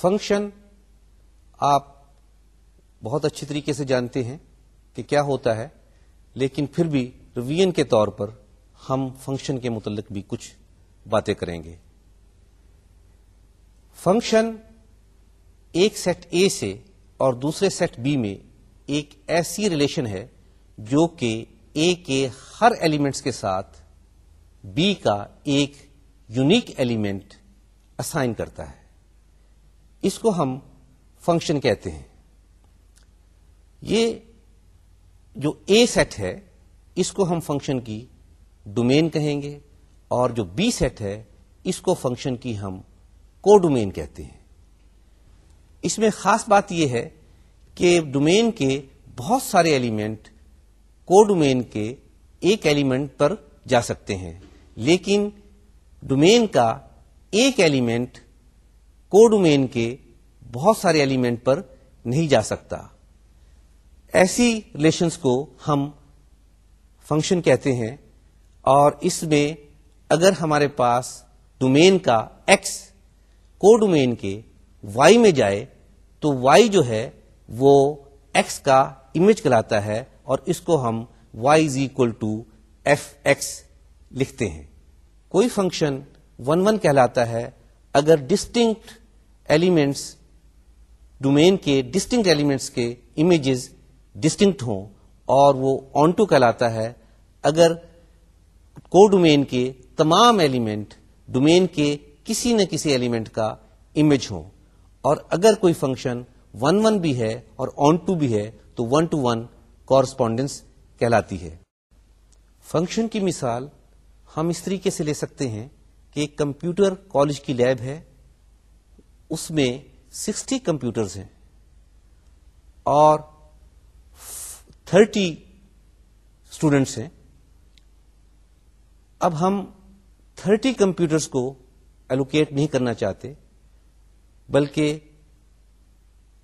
فنکشن آپ بہت اچھی طریقے سے جانتے ہیں کہ کیا ہوتا ہے لیکن پھر بھی ریویژن کے طور پر ہم فنکشن کے متعلق بھی کچھ باتیں کریں گے فنکشن ایک سیٹ اے سے اور دوسرے سیٹ بی میں ایک ایسی ریلیشن ہے جو کہ اے کے ہر ایلیمنٹس کے ساتھ بی کا ایک یونیک ایلیمنٹ اسائن کرتا ہے اس کو ہم فنکشن کہتے ہیں یہ جو اے سیٹ ہے اس کو ہم فنکشن کی ڈومین کہیں گے اور جو بی سیٹ ہے اس کو فنکشن کی ہم کو ڈومین کہتے ہیں اس میں خاص بات یہ ہے کہ ڈومین کے بہت سارے ایلیمنٹ کو ڈومین کے ایک ایلیمنٹ پر جا سکتے ہیں لیکن ڈومین کا ایک ایلیمنٹ کو ڈومین کے بہت سارے ایلیمنٹ پر نہیں جا سکتا ایسی ریلیشنس کو ہم فنکشن کہتے ہیں اور اس میں اگر ہمارے پاس ڈومین کا ایکس کو ڈومین کے وائی میں جائے تو وائی جو ہے وہ ایکس کا امیج کراتا ہے اور اس کو ہم Y is equal to F X لکھتے ہیں کوئی فنکشن ون ون کہلاتا ہے اگر ڈسٹنکٹ ایلیمنٹس ڈومین کے ڈسٹنکٹ ایلیمنٹس کے امیجز ڈسٹنکٹ ہوں اور وہ آن ٹو کہلاتا ہے اگر کو ڈومین کے تمام ایلیمنٹ ڈومین کے کسی نہ کسی ایلیمنٹ کا امیج ہو اور اگر کوئی فنکشن ون ون بھی ہے اور آن ٹو بھی ہے تو ون ٹو ون کورسپونڈنس کہلاتی ہے فنکشن کی مثال ہم اس طریقے سے لے سکتے ہیں کہ کمپیوٹر کالج کی لیب ہے اس میں سکسٹی کمپیوٹرز ہیں اور تھرٹی اسٹوڈینٹس ہیں اب ہم تھرٹی کمپیوٹرز کو الوکیٹ نہیں کرنا چاہتے بلکہ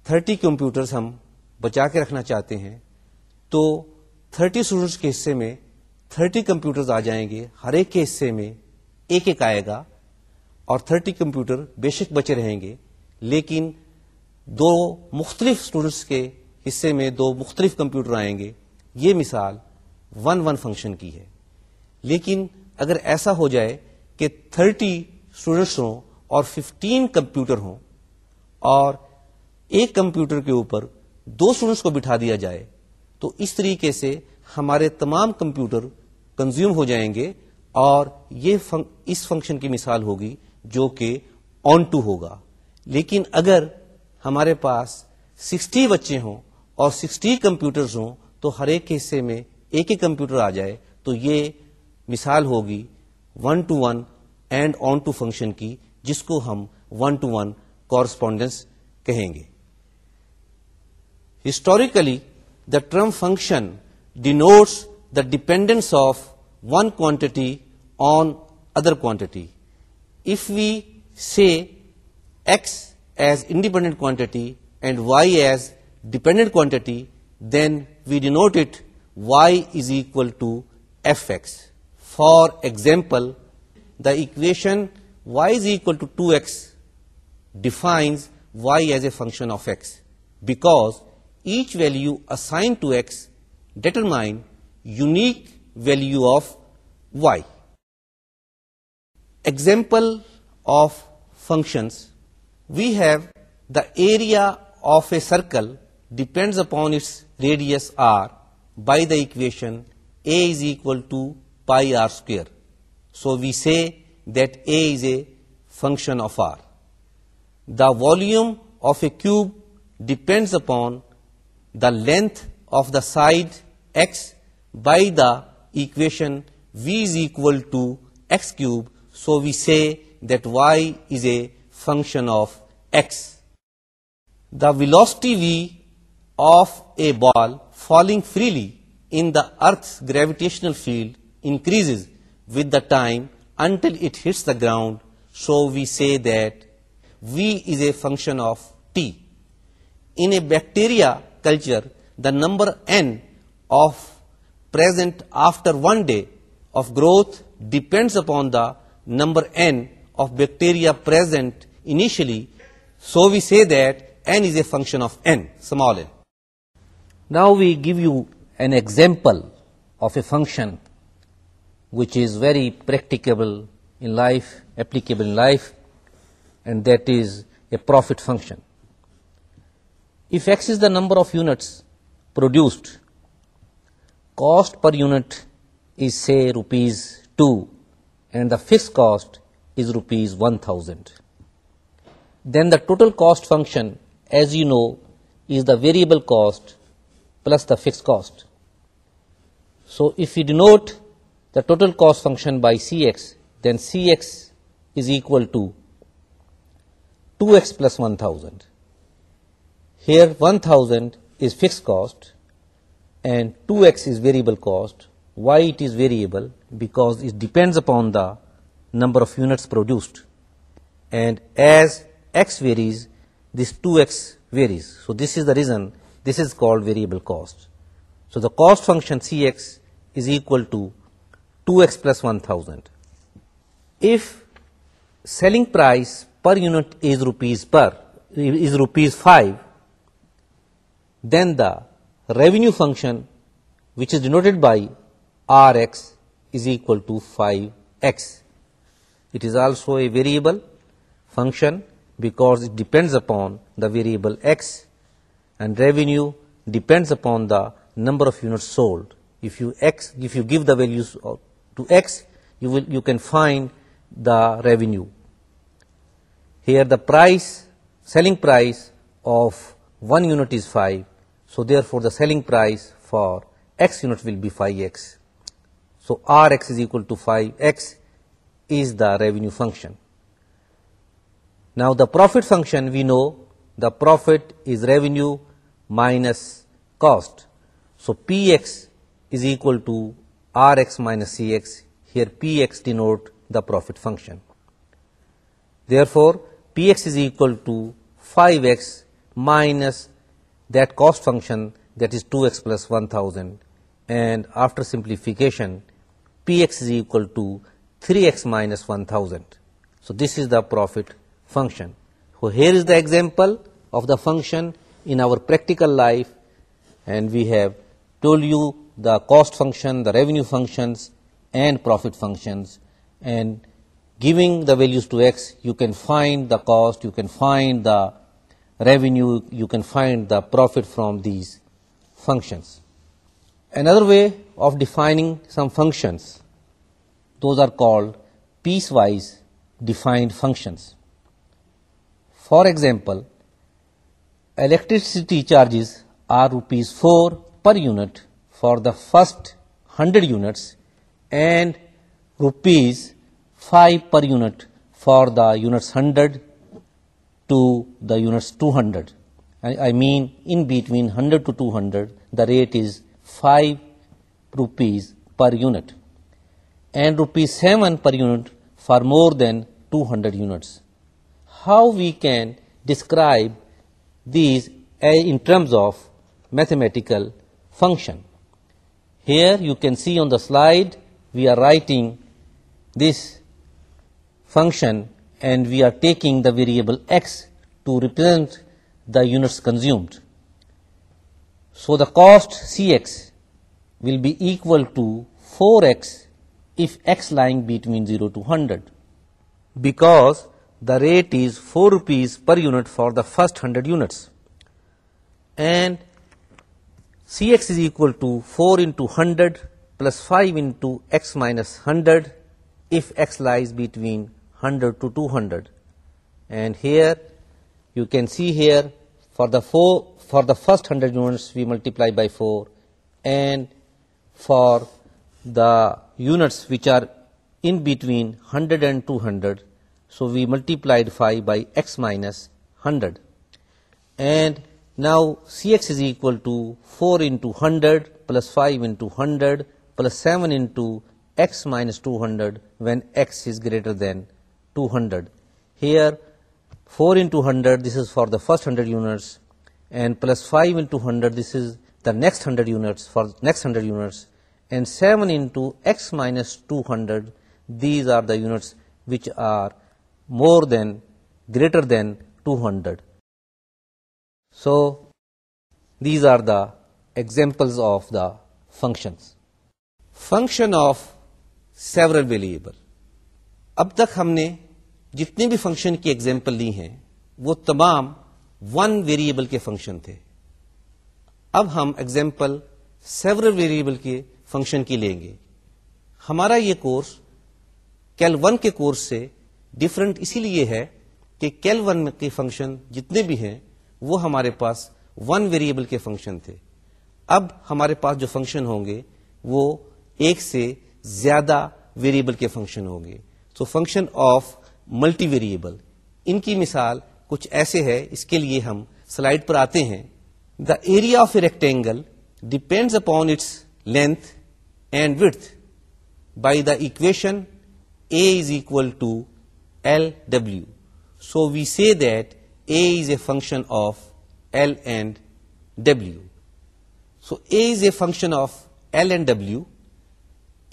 تھرٹی کمپیوٹرز ہم بچا کے رکھنا چاہتے ہیں تو تھرٹی اسٹوڈینٹس کے حصے میں تھرٹی کمپیوٹرز آ جائیں گے ہر ایک کے حصے میں ایک ایک آئے گا اور تھرٹی کمپیوٹر بے شک بچے رہیں گے لیکن دو مختلف اسٹوڈنٹس کے حصے میں دو مختلف کمپیوٹر آئیں گے یہ مثال ون ون فنکشن کی ہے لیکن اگر ایسا ہو جائے کہ تھرٹی اسٹوڈنٹس ہوں اور ففٹین کمپیوٹر ہوں اور ایک کمپیوٹر کے اوپر دو اسٹوڈنٹس کو بٹھا دیا جائے تو اس طریقے سے ہمارے تمام کمپیوٹر کنزیوم ہو جائیں گے اور یہ فن اس فنکشن کی مثال ہوگی جو کہ آن ٹو ہوگا لیکن اگر ہمارے پاس سکسٹی بچے ہوں اور سکسٹی کمپیوٹرز ہوں تو ہر ایک کے حصے میں ایک ایک کمپیوٹر آ جائے تو یہ مثال ہوگی one to one and onto function کی جس کو ہم ون ٹو ون کورسپونڈنس کہیں گے historically the term function denotes the dependence of one quantity on other quantity. If we say x as independent quantity and y as dependent quantity, then we denote it y is equal to fx. For example, the equation y is equal to 2x defines y as a function of x, because each value assigned to x determines unique value of y. Example of functions, we have the area of a circle depends upon its radius r by the equation a is equal to pi r square. So we say that a is a function of r. The volume of a cube depends upon the length of the side x by the equation v is equal to x cube, so we say that y is a function of x. The velocity v of a ball falling freely in the Earth's gravitational field increases with the time until it hits the ground, so we say that v is a function of t. In a bacteria culture, the number n of present after 1 day of growth depends upon the number n of bacteria present initially. So we say that n is a function of n, small n. Now we give you an example of a function which is very practicable in life, applicable in life, and that is a profit function. If x is the number of units produced cost per unit is say ₹2 and the fixed cost is ₹1,000. Then the total cost function, as you know, is the variable cost plus the fixed cost. So if we denote the total cost function by Cx, then Cx is equal to 2x plus 1,000. Here 1,000 is fixed cost and 2x is variable cost. Why it is variable? Because it depends upon the number of units produced, and as x varies, this 2x varies. So this is the reason this is called variable cost. So the cost function Cx is equal to 2x plus 1000. If selling price per unit is rupees 5, then the revenue function, which is denoted by Rx, is equal to 5x. It is also a variable function because it depends upon the variable x, and revenue depends upon the number of units sold. If you give the values to x, you can find the revenue. Here the price, selling price of one unit is 5 so therefore, the selling price for x units will be 5x. So Rx is equal to 5x is the revenue function. Now the profit function, we know the profit is revenue minus cost. So Px is equal to Rx minus Cx. Here Px denote the profit function. Therefore, Px is equal to 5x minus that cost function, that is 2x plus 1000, and after simplification px is equal to 3x minus 1000. So this is the profit function. So here is the example of the function in our practical life, and we have told you the cost function, the revenue functions and profit functions, and giving the values to x you can find the cost, you can find the revenue, you can find the profit from these functions. Another way of defining some functions, those are called piecewise defined functions. For example, electricity charges are ₹4 per unit for the first 100 units and ₹5 per unit for the units 100 to the units 200. I mean in between 100 to 200, the rate is 5 rupees per unit and rupees 7 per unit for more than 200 units. How we can describe these eh, in terms of mathematical function? Here you can see on the slide we are writing this function and we are taking the variable x to represent the units consumed. So the cost Cx will be equal to 4x if x lying between 0 to 100, because the rate is 4 rupees per unit for the first 100 units, and Cx is equal to 4 into 100 plus 5 into x minus 100 if x lies between 100 to 200. And here you can see here for the first 100 units we multiply by 4, and for the units which are in between 100 and 200, so we multiplied 5 by x minus 100. And now Cx is equal to 4 into 100 plus 5 into 100 plus 7 into x minus 200 when x is greater than hundred here four into hundred this is for the first hundred units and plus five into hundred this is the next hundred unit for next hundred units and seven into x minus two hundred these are the units which are more than greater than two hundred so these are the example of the function function of several variable اب تک ہم نے جتنے بھی function کی example لی ہیں وہ تمام ون ویریبل کے فنکشن تھے اب ہم ایگزامپل سیور ویریبل کے فنکشن کی لیں گے ہمارا یہ کورس کیل ون کے کورس سے ڈفرینٹ اسی لیے ہے کہ کیل ون کے فنکشن جتنے بھی ہیں وہ ہمارے پاس ون ویریبل کے فنکشن تھے اب ہمارے پاس جو فنکشن ہوں گے وہ ایک سے زیادہ ویریبل کے فنکشن ہوں گے تو فنکشن آف ملٹی ویریبل ان کی مثال کچھ ایسے ہے اس کے لیے ہم سلائڈ پر آتے ہیں the area of a rectangle depend upon its length and width by the equation A is equal to L W so we see that A is a function of L and W so A is a function of L and W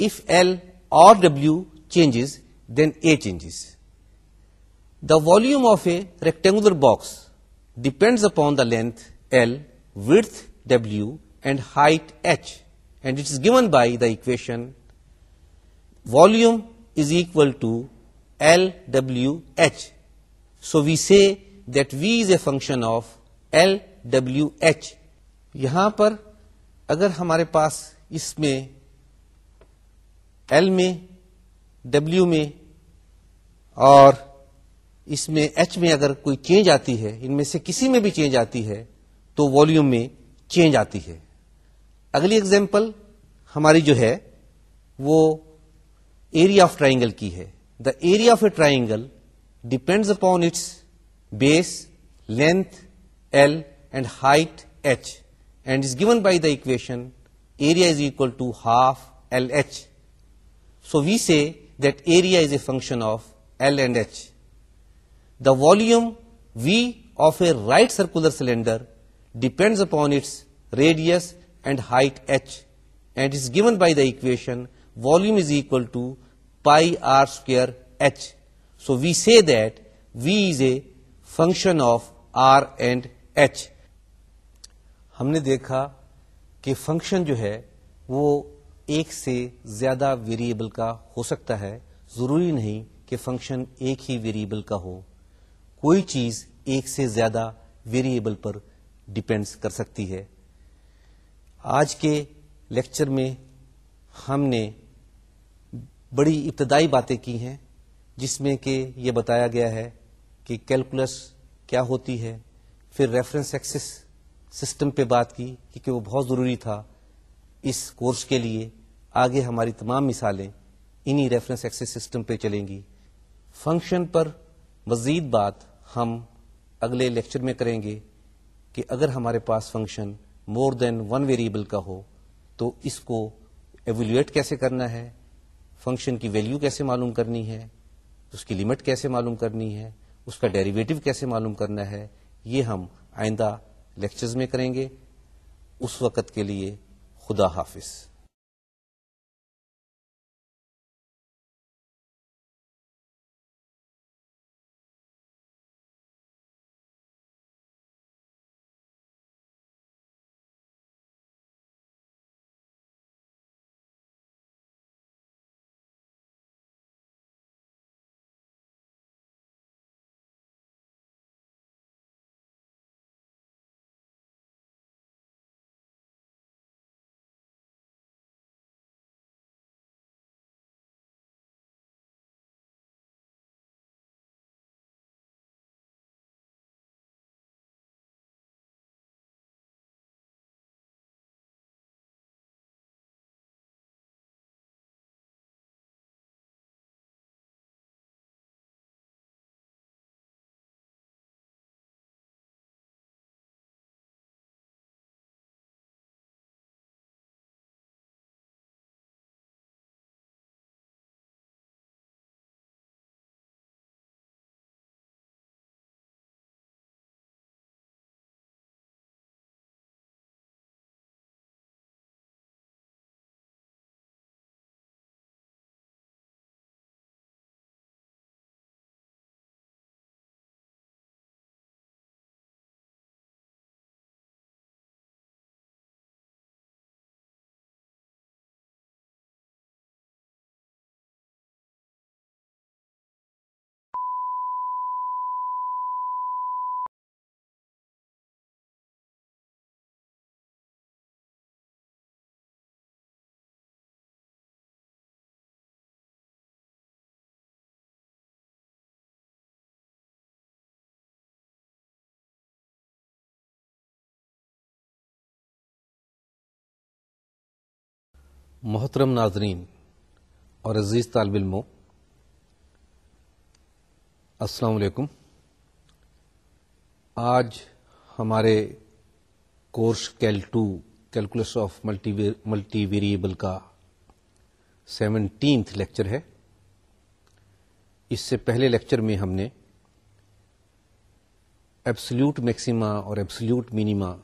if L or W changes then A changes the volume of a rectangular box depends upon the length L width W and height H and it is given by the equation volume is equal to L W H so we see that V is a function of L W H یہاں پر اگر ہمارے پاس اس میں L میں W میں اور اس میں ایچ میں اگر کوئی چینج آتی ہے ان میں سے کسی میں بھی چینج آتی ہے تو والیوم میں چینج آتی ہے اگلی اگزامپل ہماری جو ہے وہ ایریا آف ٹرائنگل کی ہے the area of a triangle depends upon its base length L and height H and is given by the equation area is equal to half L H so we see that area is a function of L and H the volume V of a right circular cylinder depends upon its radius and height H and is given by the equation volume is equal to pi R square H so we see that V is a function of R and H ہم نے دیکھا کہ function جو ہے وہ ایک سے زیادہ ویریبل کا ہو سکتا ہے ضروری نہیں کہ فنکشن ایک ہی ویریبل کا ہو کوئی چیز ایک سے زیادہ ویریبل پر ڈپینڈس کر سکتی ہے آج کے لیکچر میں ہم نے بڑی ابتدائی باتیں کی ہیں جس میں کہ یہ بتایا گیا ہے کہ کیلکولس کیا ہوتی ہے پھر ریفرنس ایکسس سسٹم پہ بات کی کیونکہ وہ بہت ضروری تھا اس کورس کے لیے آگے ہماری تمام مثالیں انہی ریفرنس ایکسس سسٹم پہ چلیں گی فنکشن پر مزید بات ہم اگلے لیکچر میں کریں گے کہ اگر ہمارے پاس function more than one variable کا ہو تو اس کو ایویلویٹ کیسے کرنا ہے فنکشن کی ویلیو کیسے معلوم کرنی ہے اس کی لمٹ کیسے معلوم کرنی ہے اس کا ڈیریویٹو کیسے معلوم کرنا ہے یہ ہم آئندہ لیکچرز میں کریں گے اس وقت کے لیے خدا حافظ محترم ناظرین اور عزیز طالب علموں السلام علیکم آج ہمارے course cal two calculus of multivariable کا سیونٹینتھ لیکچر ہے اس سے پہلے لیکچر میں ہم نے ایبسلیوٹ میکسیما اور ایبسلیوٹ مینیما